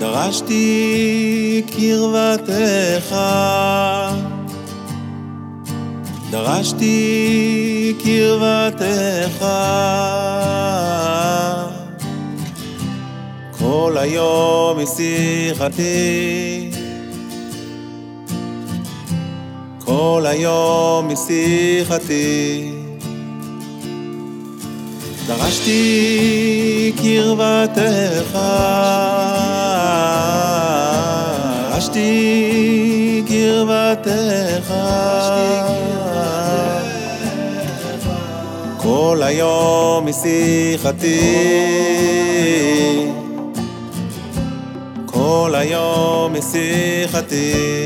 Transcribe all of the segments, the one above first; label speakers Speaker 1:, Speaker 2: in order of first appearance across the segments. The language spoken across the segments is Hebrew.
Speaker 1: דרשתי קרבתך, דרשתי קרבתך, כל היום משיחתי, כל היום משיחתי. דרשתי קרבתך, דרשתי קרבתך, כל היום משיחתי, כל היום משיחתי.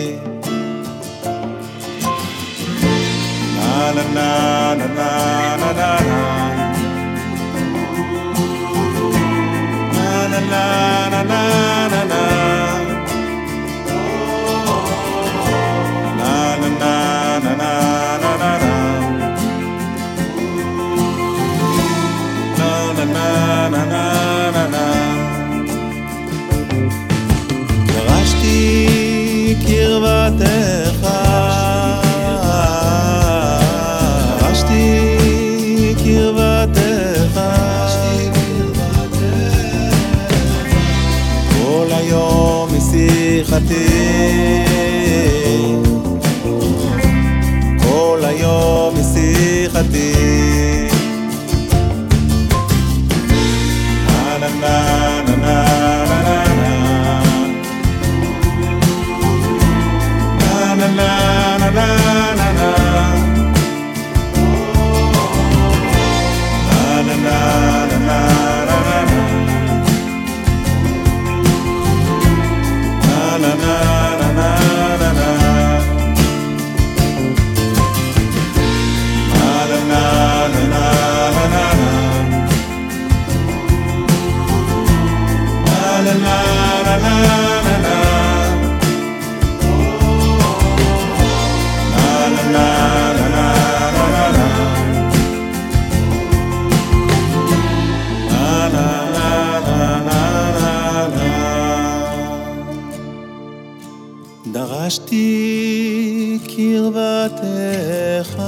Speaker 1: na na na na na na na na דרשתי קרבתך, דרשתי קרבתך, כל היום משיחתי, na na na na אשתי קרבתך